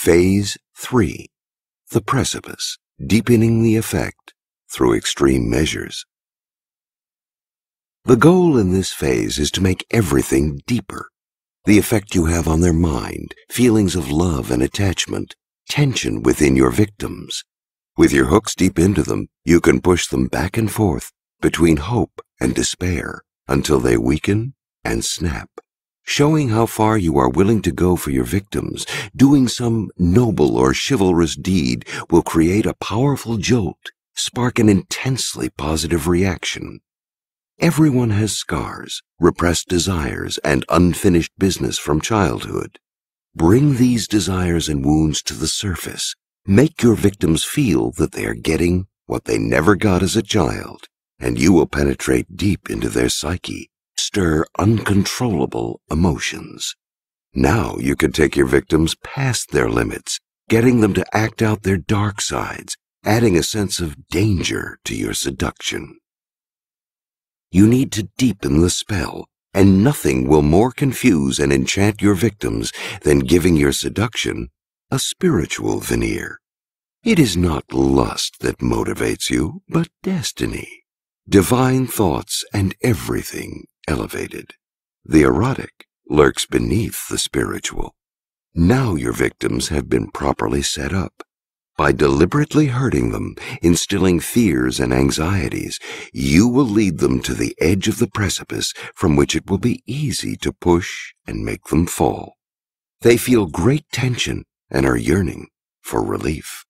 Phase 3 The Precipice, deepening the effect through extreme measures. The goal in this phase is to make everything deeper. The effect you have on their mind, feelings of love and attachment, tension within your victims. With your hooks deep into them, you can push them back and forth between hope and despair until they weaken and snap. Showing how far you are willing to go for your victims, doing some noble or chivalrous deed will create a powerful jolt, spark an intensely positive reaction. Everyone has scars, repressed desires, and unfinished business from childhood. Bring these desires and wounds to the surface. Make your victims feel that they are getting what they never got as a child, and you will penetrate deep into their psyche stir uncontrollable emotions. Now you can take your victims past their limits, getting them to act out their dark sides, adding a sense of danger to your seduction. You need to deepen the spell, and nothing will more confuse and enchant your victims than giving your seduction a spiritual veneer. It is not lust that motivates you, but destiny, divine thoughts, and everything elevated. The erotic lurks beneath the spiritual. Now your victims have been properly set up. By deliberately hurting them, instilling fears and anxieties, you will lead them to the edge of the precipice from which it will be easy to push and make them fall. They feel great tension and are yearning for relief.